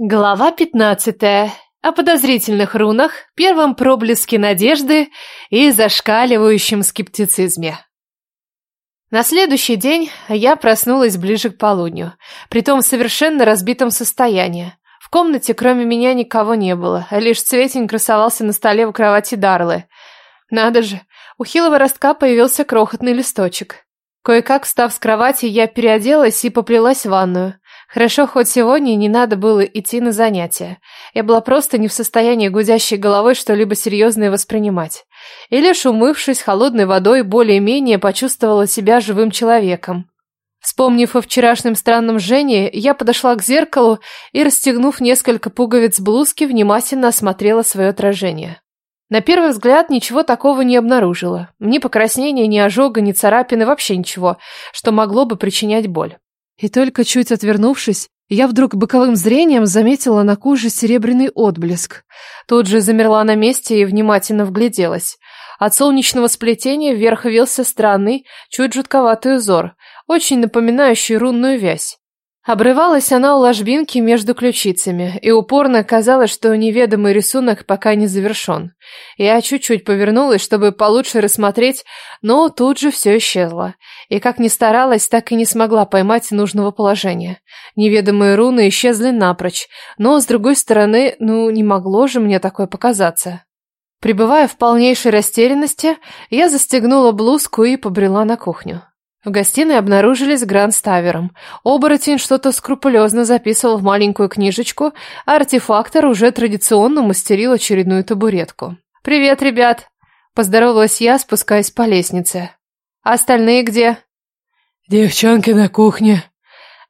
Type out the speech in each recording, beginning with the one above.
Глава пятнадцатая. О подозрительных рунах, первом проблеске надежды и зашкаливающем скептицизме. На следующий день я проснулась ближе к полудню, притом в совершенно разбитом состоянии. В комнате кроме меня никого не было, лишь Цветень красовался на столе в кровати Дарлы. Надо же, у хилого ростка появился крохотный листочек. Кое-как, встав с кровати, я переоделась и поплелась в ванную. Хорошо, хоть сегодня не надо было идти на занятия. Я была просто не в состоянии гудящей головой что-либо серьезное воспринимать. И лишь умывшись холодной водой, более-менее почувствовала себя живым человеком. Вспомнив о вчерашнем странном Жене, я подошла к зеркалу и, расстегнув несколько пуговиц блузки, внимательно осмотрела свое отражение. На первый взгляд ничего такого не обнаружила. Ни покраснения, ни ожога, ни царапины, вообще ничего, что могло бы причинять боль. И только чуть отвернувшись, я вдруг боковым зрением заметила на коже серебряный отблеск. Тут же замерла на месте и внимательно вгляделась. От солнечного сплетения вверх вился странный, чуть жутковатый узор, очень напоминающий рунную вязь. Обрывалась она у ложбинки между ключицами, и упорно казалось, что неведомый рисунок пока не завершен. Я чуть-чуть повернулась, чтобы получше рассмотреть, но тут же все исчезло. И как ни старалась, так и не смогла поймать нужного положения. Неведомые руны исчезли напрочь, но, с другой стороны, ну, не могло же мне такое показаться. Пребывая в полнейшей растерянности, я застегнула блузку и побрела на кухню. В гостиной обнаружились Гранд с Тавером. Оборотень что-то скрупулезно записывал в маленькую книжечку, а артефактор уже традиционно мастерил очередную табуретку. «Привет, ребят!» – поздоровалась я, спускаясь по лестнице. «А остальные где?» «Девчонки на кухне».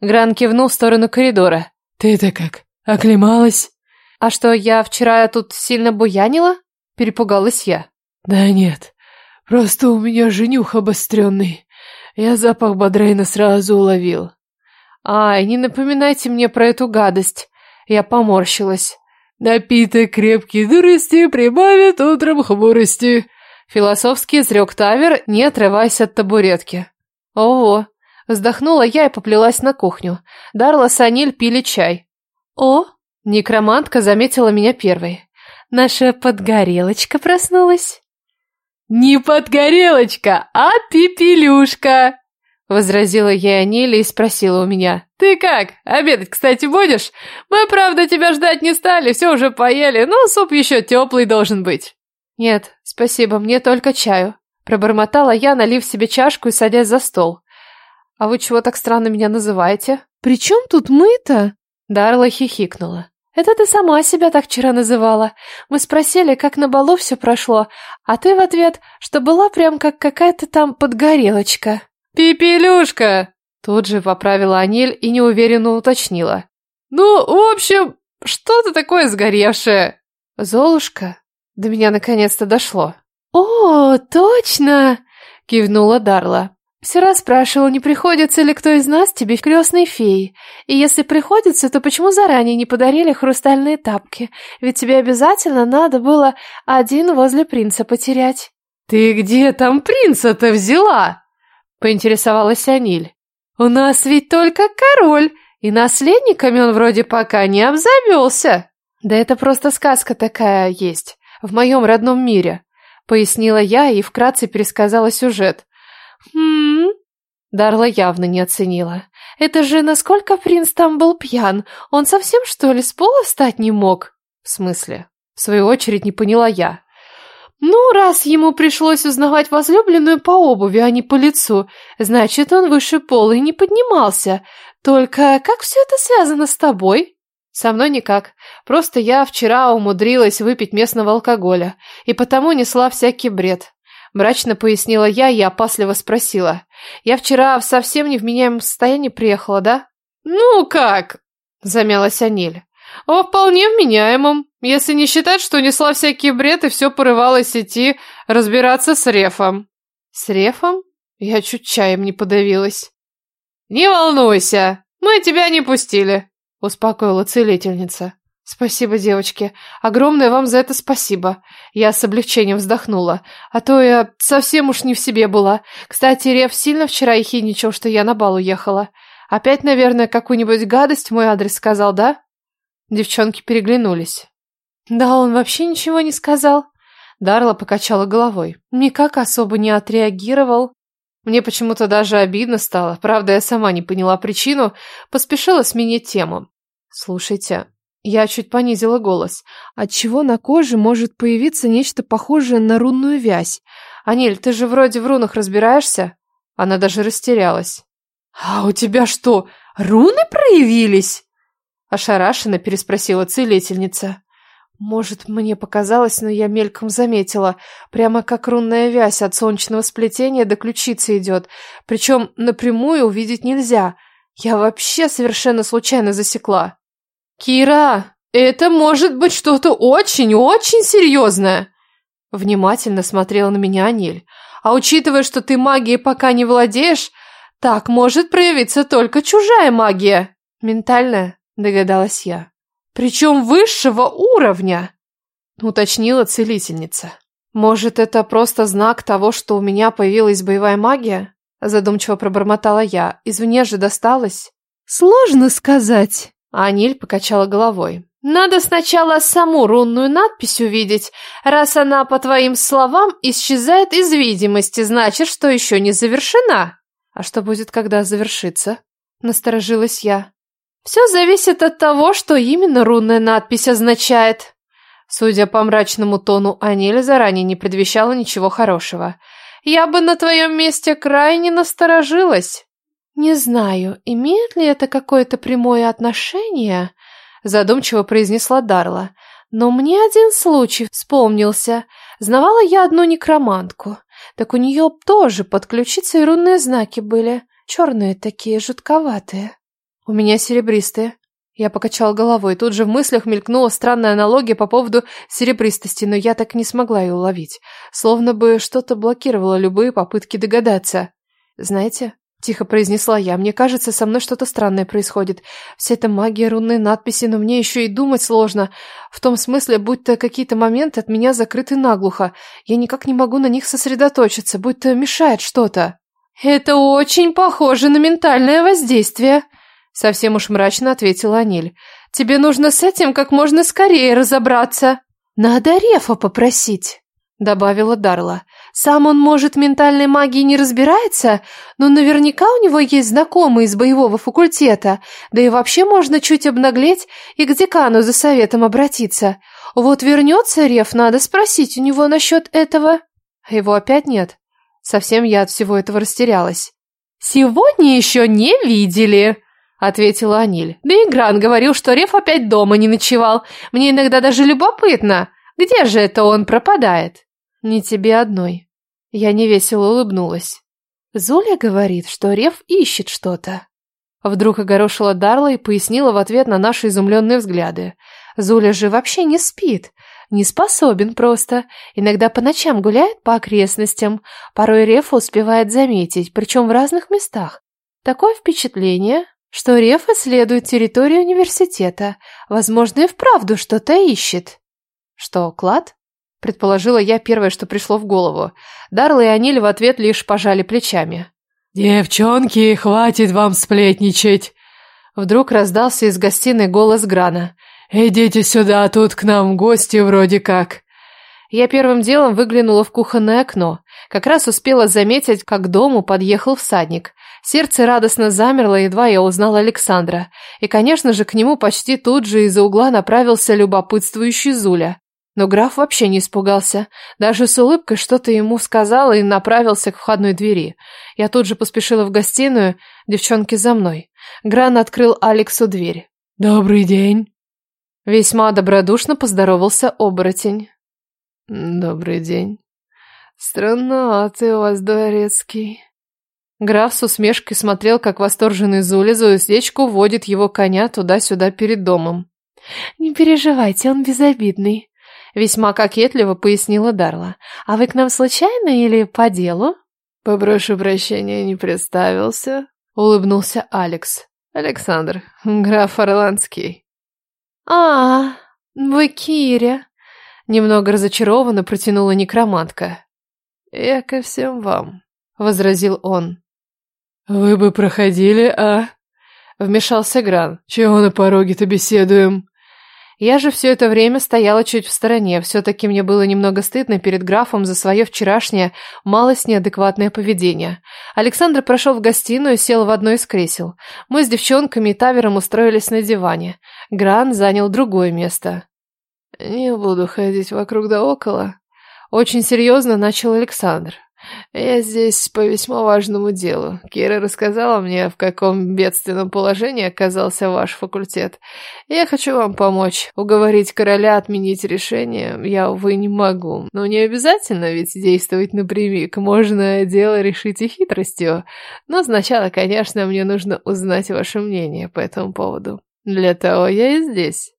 Гран кивнул в сторону коридора. «Ты-то как, оклемалась?» «А что, я вчера тут сильно буянила?» – перепугалась я. «Да нет, просто у меня женюх обостренный. Я запах Бодрейна сразу уловил. Ай, не напоминайте мне про эту гадость. Я поморщилась. Напиток крепкий дурости прибавит утром хмурости. Философский изрек Тавер, не отрываясь от табуретки. Ого. Вздохнула я и поплелась на кухню. Дарла с Аниль пили чай. О, некромантка заметила меня первой. Наша подгорелочка проснулась. «Не подгорелочка, а пепелюшка!» Возразила я Аниле и спросила у меня. «Ты как? Обедать, кстати, будешь? Мы, правда, тебя ждать не стали, все уже поели, но суп еще теплый должен быть». «Нет, спасибо, мне только чаю», пробормотала я, налив себе чашку и садясь за стол. «А вы чего так странно меня называете?» «При чем тут мы-то?» Дарла хихикнула. Это ты сама себя так вчера называла. Мы спросили, как на балу все прошло, а ты в ответ, что была прям как какая-то там подгорелочка. Пепелюшка! Тут же поправила Аниль и неуверенно уточнила. Ну, в общем, что-то такое сгоревшее. Золушка? До меня наконец-то дошло. О, точно! Кивнула Дарла. Все спрашивал, не приходится ли кто из нас тебе крестной феей. И если приходится, то почему заранее не подарили хрустальные тапки? Ведь тебе обязательно надо было один возле принца потерять. Ты где там принца-то взяла? Поинтересовалась Аниль. У нас ведь только король, и наследниками он вроде пока не обзавелся. Да это просто сказка такая есть, в моем родном мире. Пояснила я и вкратце пересказала сюжет. «Хм...» Дарла явно не оценила. «Это же насколько принц там был пьян? Он совсем, что ли, с пола встать не мог?» «В смысле?» В свою очередь не поняла я. «Ну, раз ему пришлось узнавать возлюбленную по обуви, а не по лицу, значит, он выше пола и не поднимался. Только как все это связано с тобой?» «Со мной никак. Просто я вчера умудрилась выпить местного алкоголя, и потому несла всякий бред. Мрачно пояснила я и опасливо спросила. «Я вчера в совсем невменяемом состоянии приехала, да?» «Ну как?» – замялась Аниль. «О, вполне вменяемом, если не считать, что несла всякий бред и все порывалось идти разбираться с Рефом». «С Рефом?» Я чуть чаем не подавилась. «Не волнуйся, мы тебя не пустили», – успокоила целительница. «Спасибо, девочки. Огромное вам за это спасибо». Я с облегчением вздохнула. А то я совсем уж не в себе была. Кстати, Рев сильно вчера ехидничал, что я на бал уехала. Опять, наверное, какую-нибудь гадость в мой адрес сказал, да? Девчонки переглянулись. Да он вообще ничего не сказал. Дарла покачала головой. Никак особо не отреагировал. Мне почему-то даже обидно стало. Правда, я сама не поняла причину, поспешила сменить тему. Слушайте, я чуть понизила голос. Отчего на коже может появиться нечто похожее на рунную вязь? Аниль, ты же вроде в рунах разбираешься? Она даже растерялась. А у тебя что, руны проявились? Ошарашенно переспросила целительница. Может, мне показалось, но я мельком заметила. Прямо как рунная вязь от солнечного сплетения до ключицы идет. Причем напрямую увидеть нельзя. Я вообще совершенно случайно засекла. «Кира, это может быть что-то очень-очень серьезное!» Внимательно смотрела на меня Аниль. «А учитывая, что ты магией пока не владеешь, так может проявиться только чужая магия!» «Ментальная?» – догадалась я. «Причем высшего уровня!» – уточнила целительница. «Может, это просто знак того, что у меня появилась боевая магия?» Задумчиво пробормотала я. «Извне же досталось?» «Сложно сказать!» А Аниль покачала головой. «Надо сначала саму рунную надпись увидеть. Раз она, по твоим словам, исчезает из видимости, значит, что еще не завершена». «А что будет, когда завершится?» Насторожилась я. «Все зависит от того, что именно рунная надпись означает». Судя по мрачному тону, Аниль заранее не предвещала ничего хорошего. «Я бы на твоем месте крайне насторожилась». «Не знаю, имеет ли это какое-то прямое отношение?» Задумчиво произнесла Дарла. «Но мне один случай вспомнился. Знавала я одну некромантку. Так у нее тоже под ключицей рунные знаки были. Черные такие, жутковатые. У меня серебристые». Я покачал головой. Тут же в мыслях мелькнула странная аналогия по поводу серебристости, но я так не смогла ее уловить. Словно бы что-то блокировало любые попытки догадаться. Знаете, Тихо произнесла я. Мне кажется, со мной что-то странное происходит. Вся эта магия, рунные надписи, но мне еще и думать сложно. В том смысле, будто какие-то моменты от меня закрыты наглухо. Я никак не могу на них сосредоточиться, будто мешает что-то. Это очень похоже на ментальное воздействие. Совсем уж мрачно ответила Аниль. Тебе нужно с этим как можно скорее разобраться. Надо Рефа попросить добавила Дарла. Сам он, может, ментальной магией не разбирается, но наверняка у него есть знакомые из боевого факультета, да и вообще можно чуть обнаглеть и к декану за советом обратиться. Вот вернется Рев, надо спросить у него насчет этого. А его опять нет. Совсем я от всего этого растерялась. «Сегодня еще не видели», — ответила Аниль. «Да и Гран говорил, что Рев опять дома не ночевал. Мне иногда даже любопытно, где же это он пропадает?» «Не тебе одной». Я невесело улыбнулась. Зуля говорит, что Рев ищет что-то. Вдруг огорошила Дарла и пояснила в ответ на наши изумленные взгляды. Зуля же вообще не спит, не способен просто. Иногда по ночам гуляет по окрестностям, порой Рефа успевает заметить, причем в разных местах. Такое впечатление, что Реф исследует территорию университета, возможно, и вправду что-то ищет. Что, клад? Предположила я первое, что пришло в голову. Дарла и Аниль в ответ лишь пожали плечами. «Девчонки, хватит вам сплетничать!» Вдруг раздался из гостиной голос Грана. «Идите сюда, тут к нам гости вроде как». Я первым делом выглянула в кухонное окно. Как раз успела заметить, как к дому подъехал всадник. Сердце радостно замерло, едва я узнала Александра. И, конечно же, к нему почти тут же из-за угла направился любопытствующий Зуля. Но граф вообще не испугался. Даже с улыбкой что-то ему сказал и направился к входной двери. Я тут же поспешила в гостиную, девчонки за мной. Гран открыл Алексу дверь. «Добрый день!» Весьма добродушно поздоровался оборотень. «Добрый день. Странноватый у вас дворецкий». Граф с усмешкой смотрел, как восторженный Зули за уздечку его коня туда-сюда перед домом. «Не переживайте, он безобидный», Весьма кокетливо пояснила Дарла. «А вы к нам случайно или по делу?» «Попрошу прощения, не представился», — улыбнулся Алекс. «Александр, граф Орландский». «А, вы Киря», — немного разочарованно протянула некромантка. «Я ко всем вам», — возразил он. «Вы бы проходили, а?» — вмешался Гран. «Чего на пороге-то беседуем?» Я же все это время стояла чуть в стороне. Все-таки мне было немного стыдно перед графом за свое вчерашнее, малость неадекватное поведение. Александр прошел в гостиную и сел в одно из кресел. Мы с девчонками и Тавером устроились на диване. Гран занял другое место. «Не буду ходить вокруг да около», — очень серьезно начал Александр. «Я здесь по весьма важному делу. Кира рассказала мне, в каком бедственном положении оказался ваш факультет. Я хочу вам помочь. Уговорить короля отменить решение я, увы, не могу. Но не обязательно ведь действовать напрямик. Можно дело решить и хитростью. Но сначала, конечно, мне нужно узнать ваше мнение по этому поводу. Для того я и здесь».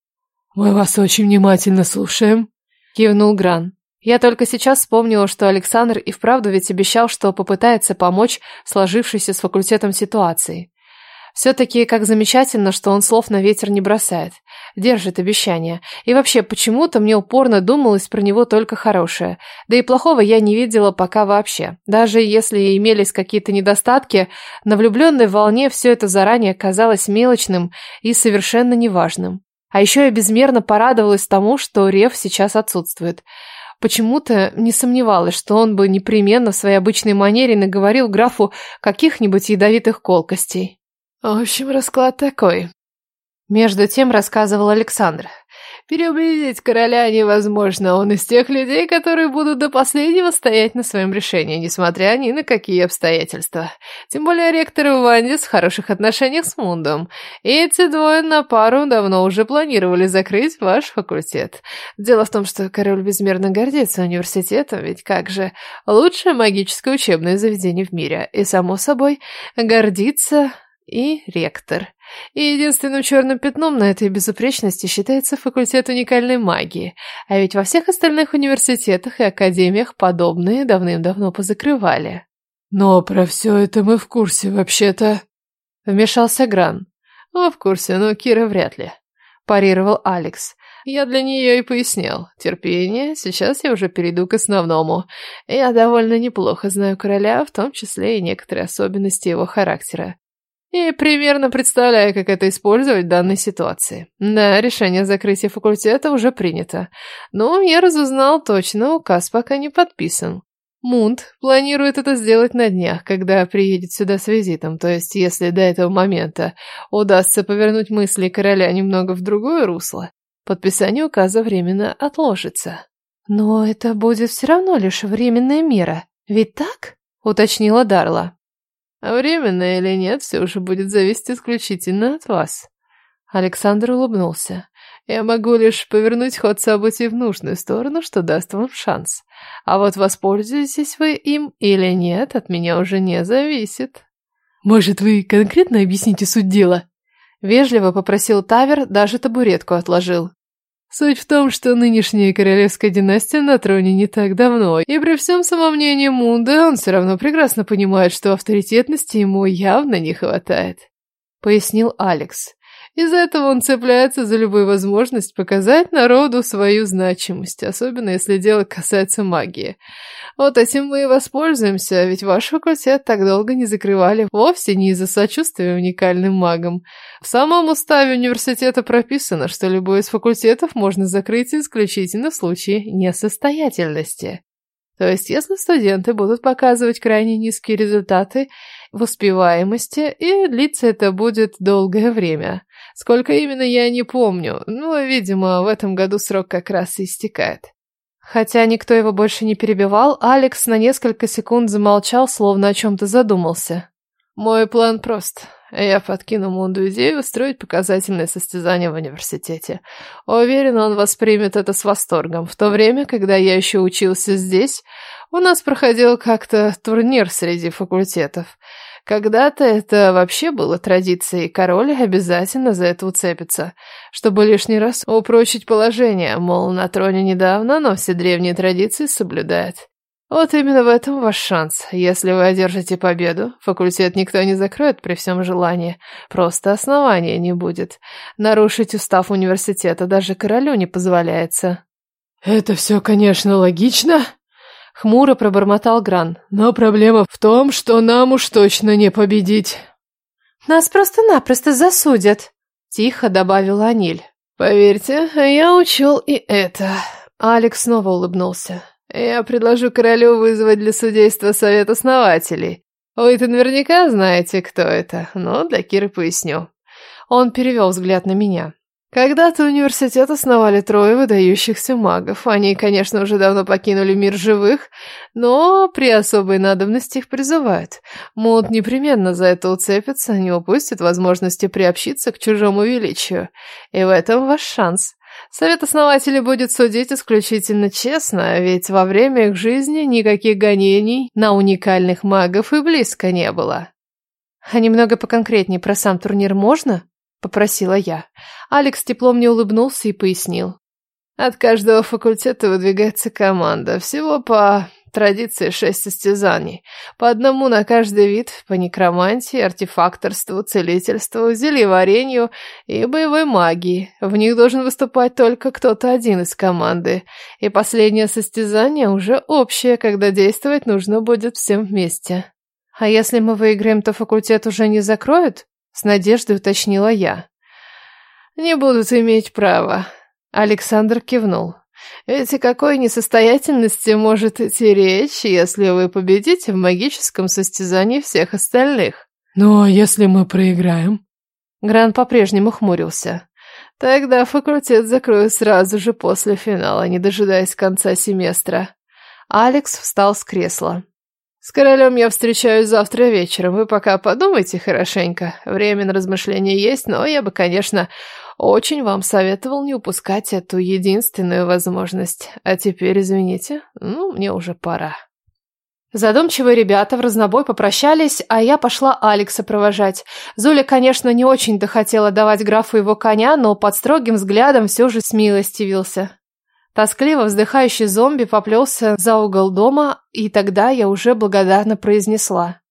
«Мы вас очень внимательно слушаем», — кивнул Гран. Я только сейчас вспомнила, что Александр и вправду ведь обещал, что попытается помочь сложившейся с факультетом ситуации. Все-таки как замечательно, что он слов на ветер не бросает. Держит обещания. И вообще, почему-то мне упорно думалось про него только хорошее. Да и плохого я не видела пока вообще. Даже если имелись какие-то недостатки, на влюбленной волне все это заранее казалось мелочным и совершенно неважным. А еще я безмерно порадовалась тому, что Рев сейчас отсутствует. Почему-то не сомневалась, что он бы непременно в своей обычной манере наговорил графу каких-нибудь ядовитых колкостей. В общем, расклад такой. Между тем рассказывал Александр. Переубедить короля невозможно. Он из тех людей, которые будут до последнего стоять на своем решении, несмотря ни на какие обстоятельства. Тем более ректор Вандис в хороших отношениях с Мундом. И эти двое на пару давно уже планировали закрыть ваш факультет. Дело в том, что король безмерно гордится университетом, ведь как же лучшее магическое учебное заведение в мире. И, само собой, гордится и ректор. И единственным черным пятном на этой безупречности считается факультет уникальной магии, а ведь во всех остальных университетах и академиях подобные давным-давно позакрывали. «Но про все это мы в курсе, вообще-то», — вмешался Гран. «О, в курсе, но Кира вряд ли», — парировал Алекс. «Я для нее и пояснил. Терпение, сейчас я уже перейду к основному. Я довольно неплохо знаю короля, в том числе и некоторые особенности его характера. И примерно представляю, как это использовать в данной ситуации. Да, решение о закрытии факультета уже принято. Но я разузнал точно, указ пока не подписан. Мунт планирует это сделать на днях, когда приедет сюда с визитом, то есть если до этого момента удастся повернуть мысли короля немного в другое русло, подписание указа временно отложится. «Но это будет все равно лишь временная мера, ведь так?» — уточнила Дарла. А временно или нет, все уже будет зависеть исключительно от вас. Александр улыбнулся. Я могу лишь повернуть ход событий в нужную сторону, что даст вам шанс. А вот воспользуетесь вы им или нет, от меня уже не зависит. Может, вы конкретно объясните суть дела? Вежливо попросил Тавер, даже табуретку отложил. Суть в том, что нынешняя королевская династия на троне не так давно, и при всем самомнении Мунда он все равно прекрасно понимает, что авторитетности ему явно не хватает. Пояснил Алекс. Из-за этого он цепляется за любую возможность показать народу свою значимость, особенно если дело касается магии. Вот этим мы и воспользуемся, ведь ваш факультет так долго не закрывали вовсе не из-за сочувствия уникальным магам. В самом уставе университета прописано, что любой из факультетов можно закрыть исключительно в случае несостоятельности. То есть, если студенты будут показывать крайне низкие результаты в успеваемости, и длиться это будет долгое время. Сколько именно, я не помню, но, видимо, в этом году срок как раз и истекает. Хотя никто его больше не перебивал, Алекс на несколько секунд замолчал, словно о чем-то задумался. «Мой план прост. Я подкину Мунду идею устроить показательное состязание в университете. Уверен, он воспримет это с восторгом. В то время, когда я еще учился здесь, у нас проходил как-то турнир среди факультетов. Когда-то это вообще было традицией, король обязательно за это уцепится, чтобы лишний раз упрочить положение, мол, на троне недавно, но все древние традиции соблюдает. Вот именно в этом ваш шанс. Если вы одержите победу, факультет никто не закроет при всем желании. Просто основания не будет. Нарушить устав университета даже королю не позволяется. Это все, конечно, логично, Хмуро пробормотал Гран. Но проблема в том, что нам уж точно не победить. Нас просто-напросто засудят, тихо добавила Аниль. Поверьте, я учел и это. Алекс снова улыбнулся. Я предложу королю вызвать для судейства совет основателей. Вы-то наверняка знаете, кто это, но для Киры поясню. Он перевел взгляд на меня. Когда-то университет основали трое выдающихся магов. Они, конечно, уже давно покинули мир живых, но при особой надобности их призывают. Мод непременно за это уцепится, не упустит возможности приобщиться к чужому величию. И в этом ваш шанс. Совет основателей будет судить исключительно честно, ведь во время их жизни никаких гонений на уникальных магов и близко не было. А немного поконкретнее про сам турнир можно? — попросила я. Алекс тепло мне улыбнулся и пояснил. От каждого факультета выдвигается команда. Всего по традиции шесть состязаний. По одному на каждый вид, по некромантии, артефакторству, целительству, зельеварению и боевой магии. В них должен выступать только кто-то один из команды. И последнее состязание уже общее, когда действовать нужно будет всем вместе. А если мы выиграем, то факультет уже не закроют? С надеждой уточнила я. «Не будут иметь права», — Александр кивнул. «Ведь о какой несостоятельности может идти речь, если вы победите в магическом состязании всех остальных?» «Ну, а если мы проиграем?» Гран по-прежнему хмурился. «Тогда факультет закроют сразу же после финала, не дожидаясь конца семестра». Алекс встал с кресла. С королем я встречаюсь завтра вечером. Вы пока подумайте хорошенько. Время на размышления есть, но я бы, конечно, очень вам советовал не упускать эту единственную возможность. А теперь, извините, ну, мне уже пора. Задумчивые ребята в разнобой попрощались, а я пошла Алекса провожать. Зуля, конечно, не очень-то хотела давать графу его коня, но под строгим взглядом все же смилостивился. Тоскливо вздыхающий зомби поплелся за угол дома, и тогда я уже благодарно произнесла.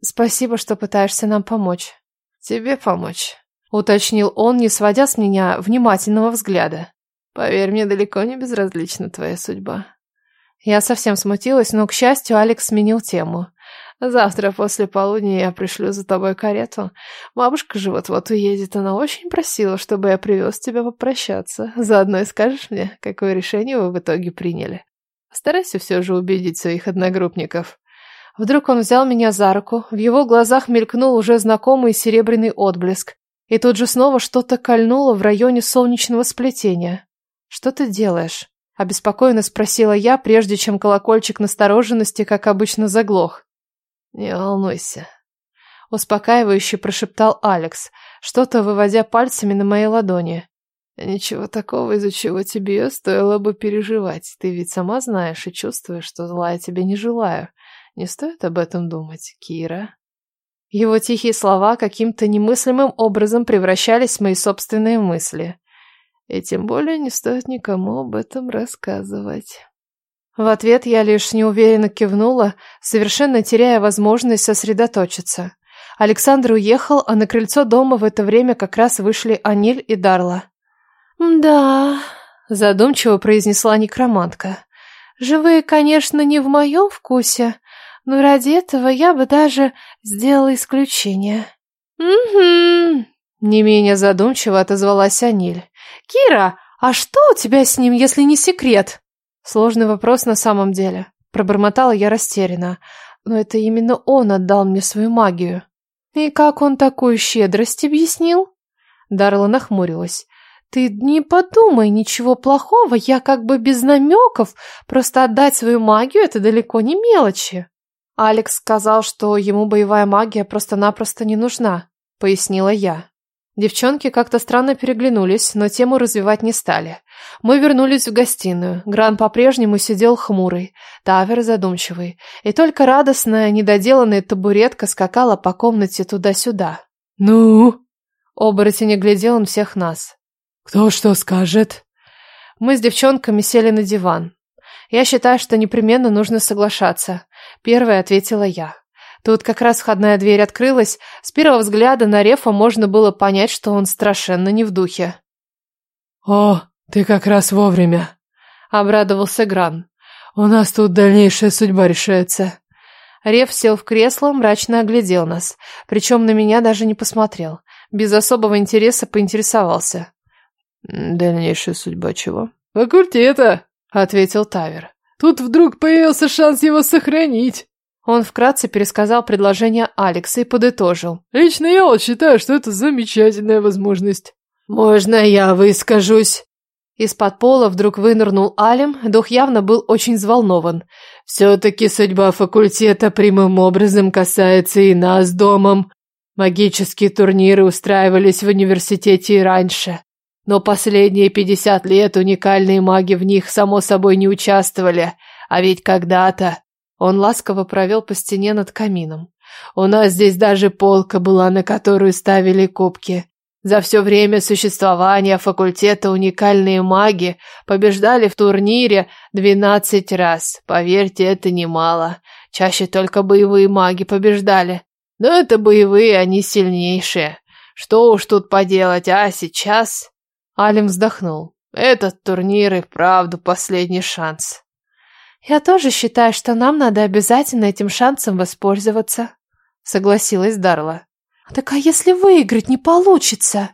«Спасибо, что пытаешься нам помочь». «Тебе помочь», — уточнил он, не сводя с меня внимательного взгляда. «Поверь, мне далеко не безразлична твоя судьба». Я совсем смутилась, но, к счастью, Алекс сменил тему. Завтра после полудня я пришлю за тобой карету. Бабушка же вот-вот уедет. Она очень просила, чтобы я привез тебя попрощаться. Заодно и скажешь мне, какое решение вы в итоге приняли. Старайся все же убедить своих одногруппников. Вдруг он взял меня за руку. В его глазах мелькнул уже знакомый серебряный отблеск. И тут же снова что-то кольнуло в районе солнечного сплетения. «Что ты делаешь?» — обеспокоенно спросила я, прежде чем колокольчик настороженности, как обычно, заглох. «Не волнуйся», — успокаивающе прошептал Алекс, что-то выводя пальцами на моей ладони. «Ничего такого, из-за чего тебе стоило бы переживать. Ты ведь сама знаешь и чувствуешь, что зла я тебе не желаю. Не стоит об этом думать, Кира». Его тихие слова каким-то немыслимым образом превращались в мои собственные мысли. И тем более не стоит никому об этом рассказывать. В ответ я лишь неуверенно кивнула, совершенно теряя возможность сосредоточиться. Александр уехал, а на крыльцо дома в это время как раз вышли Аниль и Дарла. «Да», — задумчиво произнесла некромантка. «Живые, конечно, не в моем вкусе, но ради этого я бы даже сделала исключение». «Угу», — не менее задумчиво отозвалась Аниль. «Кира, а что у тебя с ним, если не секрет?» Сложный вопрос на самом деле. Пробормотала я растерянно. Но это именно он отдал мне свою магию. И как он такую щедрость объяснил? Дарла нахмурилась. Ты не подумай ничего плохого, я как бы без намеков. Просто отдать свою магию — это далеко не мелочи. Алекс сказал, что ему боевая магия просто-напросто не нужна, пояснила я. Девчонки как-то странно переглянулись, но тему развивать не стали. Мы вернулись в гостиную. Гран по-прежнему сидел хмурый, Тавер задумчивый, и только радостная, недоделанная табуретка скакала по комнате туда-сюда. «Ну?» Оборотень глядел он всех нас. «Кто что скажет?» Мы с девчонками сели на диван. Я считаю, что непременно нужно соглашаться. Первая ответила я. Тут как раз входная дверь открылась. С первого взгляда на Рефа можно было понять, что он страшенно не в духе. «О, ты как раз вовремя», — обрадовался Гран. «У нас тут дальнейшая судьба решается». Рев сел в кресло, мрачно оглядел нас, причем на меня даже не посмотрел. Без особого интереса поинтересовался. Дальнейшая судьба чего? Факультета, ответил Тавер. Тут вдруг появился шанс его сохранить. Он вкратце пересказал предложение Алекса и подытожил. Лично я вот считаю, что это замечательная возможность. Можно я выскажусь? Из-под пола вдруг вынырнул Алим, дух явно был очень взволнован. Все-таки судьба факультета прямым образом касается и нас домом. Магические турниры устраивались в университете и раньше. Но последние пятьдесят лет уникальные маги в них, само собой, не участвовали. А ведь когда-то... Он ласково провел по стене над камином. У нас здесь даже полка была, на которую ставили кубки. За все время существования факультета уникальные маги побеждали в турнире двенадцать раз. Поверьте, это немало. Чаще только боевые маги побеждали. Но это боевые, они сильнейшие. Что уж тут поделать, а сейчас... Алим вздохнул. Этот турнир и вправду последний шанс. Я тоже считаю, что нам надо обязательно этим шансом воспользоваться, согласилась Дарла. Так а если выиграть не получится?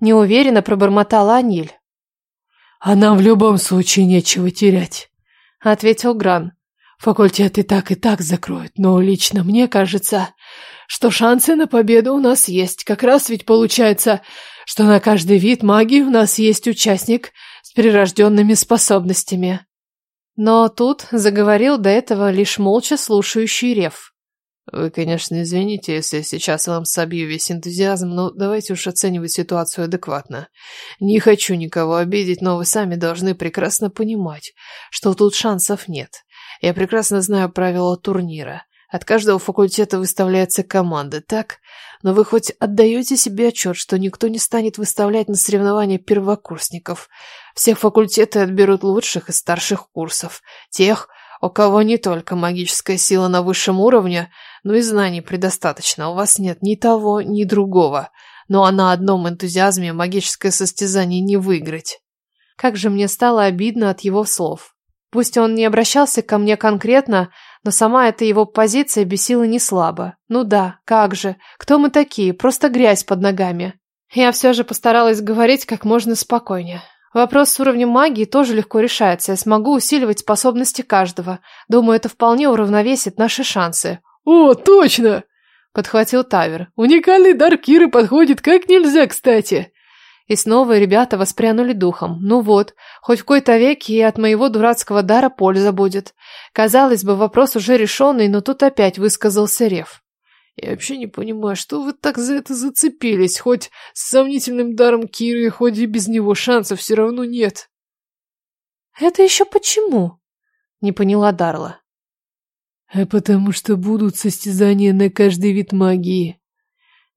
Неуверенно пробормотала Аниль. А нам в любом случае нечего терять, ответил Гран. Факультет и так и так закроют, но лично мне кажется, что шансы на победу у нас есть. Как раз ведь получается, что на каждый вид магии у нас есть участник с прирожденными способностями. Но тут заговорил до этого лишь молча слушающий Рев. Вы, конечно, извините, если сейчас вам собью весь энтузиазм, но давайте уж оценивать ситуацию адекватно. Не хочу никого обидеть, но вы сами должны прекрасно понимать, что тут шансов нет. Я прекрасно знаю правила турнира. От каждого факультета выставляется команда, так? Но вы хоть отдаете себе отчет, что никто не станет выставлять на соревнования первокурсников. Все факультеты отберут лучших из старших курсов. Тех, у кого не только магическая сила на высшем уровне, но и знаний предостаточно. У вас нет ни того, ни другого. Ну а на одном энтузиазме магическое состязание не выиграть. Как же мне стало обидно от его слов. Пусть он не обращался ко мне конкретно, но сама эта его позиция бесила не слабо. Ну да, как же, кто мы такие, просто грязь под ногами. Я все же постаралась говорить как можно спокойнее. Вопрос с уровнем магии тоже легко решается. Я смогу усиливать способности каждого. Думаю, это вполне уравновесит наши шансы. О, точно! Подхватил Тавер. Уникальный дар Киры подходит как нельзя, кстати. И снова ребята воспрянули духом. Ну вот, хоть в какой-то веке и от моего дурацкого дара польза будет. Казалось бы, вопрос уже решенный, но тут опять высказался Рев. Я вообще не понимаю, что вы так за это зацепились? Хоть с сомнительным даром Киры, хоть и без него шансов все равно нет. Это еще почему? Не поняла Дарла. А потому что будут состязания на каждый вид магии.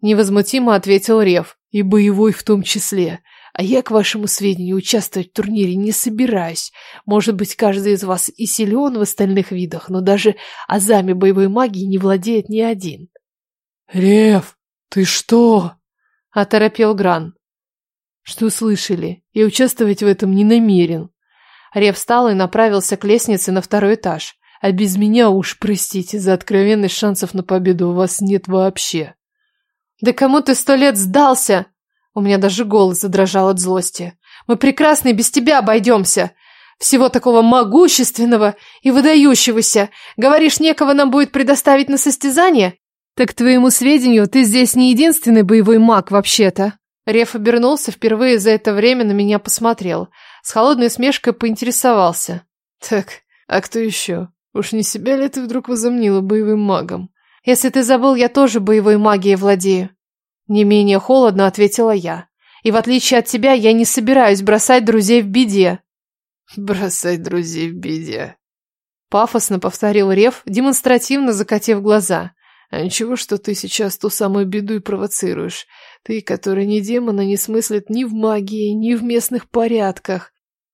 Невозмутимо ответил Рев и боевой в том числе. А я, к вашему сведению, участвовать в турнире не собираюсь. Может быть, каждый из вас и силен в остальных видах, но даже азами боевой магии не владеет ни один. «Рев, ты что?» — оторопел Гран. «Что слышали? Я участвовать в этом не намерен». Рев встал и направился к лестнице на второй этаж. «А без меня уж, простите, за откровенность шансов на победу у вас нет вообще». «Да кому ты сто лет сдался?» У меня даже голос задрожал от злости. «Мы прекрасно и без тебя обойдемся. Всего такого могущественного и выдающегося. Говоришь, некого нам будет предоставить на состязание? Так, к твоему сведению, ты здесь не единственный боевой маг, вообще-то». Реф обернулся, впервые за это время на меня посмотрел. С холодной смешкой поинтересовался. «Так, а кто еще? Уж не себя ли ты вдруг возомнила боевым магом?» Если ты забыл, я тоже боевой магией владею. Не менее холодно ответила я. И в отличие от тебя, я не собираюсь бросать друзей в беде. Бросать друзей в беде. Пафосно повторил Рев, демонстративно закатив глаза. А ничего, что ты сейчас ту самую беду и провоцируешь. Ты, который ни демона не смыслит ни в магии, ни в местных порядках.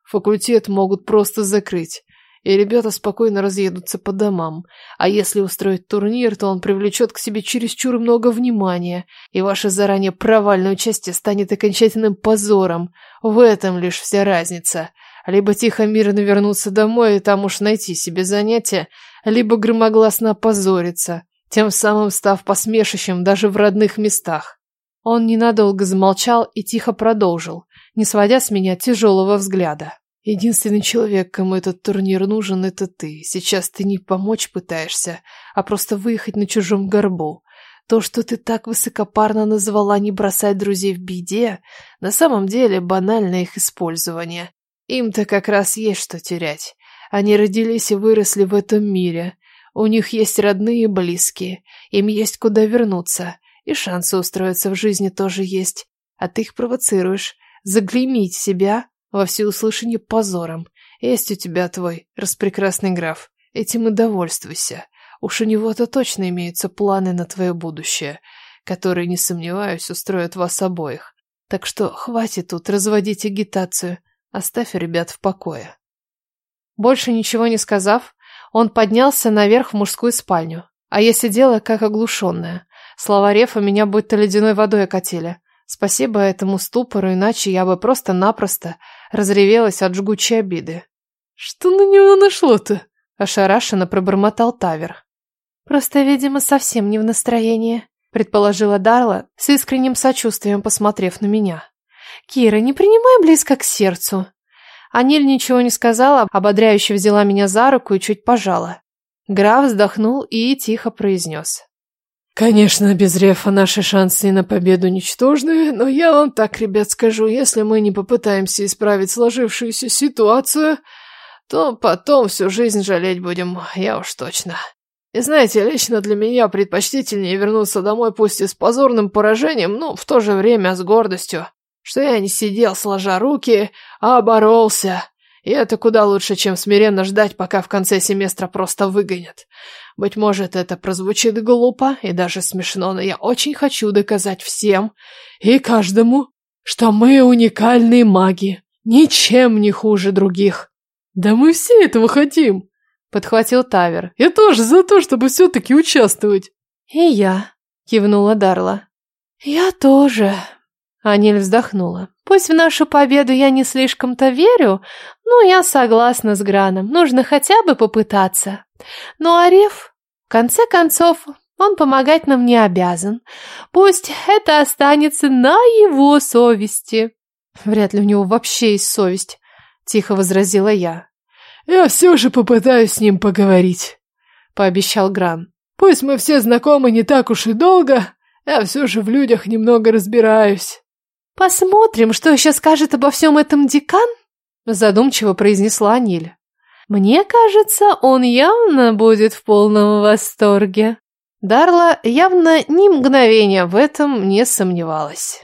Факультет могут просто закрыть и ребята спокойно разъедутся по домам. А если устроить турнир, то он привлечет к себе чересчур много внимания, и ваше заранее провальное участие станет окончательным позором. В этом лишь вся разница. Либо тихо мирно вернуться домой и там уж найти себе занятие, либо громогласно опозориться, тем самым став посмешищем даже в родных местах. Он ненадолго замолчал и тихо продолжил. не сводя с меня тяжелого взгляда. Единственный человек, кому этот турнир нужен, это ты. Сейчас ты не помочь пытаешься, а просто выехать на чужом горбу. То, что ты так высокопарно назвала не бросать друзей в беде, на самом деле банальное их использование. Им-то как раз есть что терять. Они родились и выросли в этом мире. У них есть родные и близкие. Им есть куда вернуться. И шансы устроиться в жизни тоже есть. А ты их провоцируешь. Заглемить себя во всеуслышание позором. Есть у тебя твой распрекрасный граф. Этим и довольствуйся. Уж у него-то точно имеются планы на твое будущее, которые, не сомневаюсь, устроят вас обоих. Так что хватит тут разводить агитацию. Оставь ребят в покое. Больше ничего не сказав, он поднялся наверх в мужскую спальню, а я сидела как оглушенная. Слова Рефа меня будто ледяной водой окатили. Спасибо этому ступору, иначе я бы просто-напросто разревелась от жгучей обиды. «Что на него нашло-то?» – ошарашенно пробормотал Тавер. «Просто, видимо, совсем не в настроении», — предположила Дарла, с искренним сочувствием посмотрев на меня. «Кира, не принимай близко к сердцу». Аниль ничего не сказала, ободряюще взяла меня за руку и чуть пожала. Граф вздохнул и тихо произнес. «Конечно, без Рефа наши шансы на победу ничтожны, но я вам так, ребят, скажу, если мы не попытаемся исправить сложившуюся ситуацию, то потом всю жизнь жалеть будем, я уж точно». И знаете, лично для меня предпочтительнее вернуться домой пусть и с позорным поражением, но в то же время с гордостью, что я не сидел сложа руки, а боролся. И это куда лучше, чем смиренно ждать, пока в конце семестра просто выгонят. Быть может, это прозвучит глупо и даже смешно, но я очень хочу доказать всем и каждому, что мы уникальные маги, ничем не хуже других. Да мы все этого хотим подхватил Тавер. «Я тоже за то, чтобы все-таки участвовать!» «И я!» — кивнула Дарла. «Я тоже!» Аниль вздохнула. «Пусть в нашу победу я не слишком-то верю, но я согласна с Граном. Нужно хотя бы попытаться. Но Ареф, в конце концов, он помогать нам не обязан. Пусть это останется на его совести». «Вряд ли у него вообще есть совесть», — тихо возразила я. «Я все же попытаюсь с ним поговорить», — пообещал Гран. «Пусть мы все знакомы не так уж и долго, я все же в людях немного разбираюсь». «Посмотрим, что еще скажет обо всем этом декан?» — задумчиво произнесла Аниль. «Мне кажется, он явно будет в полном восторге». Дарла явно ни мгновения в этом не сомневалась.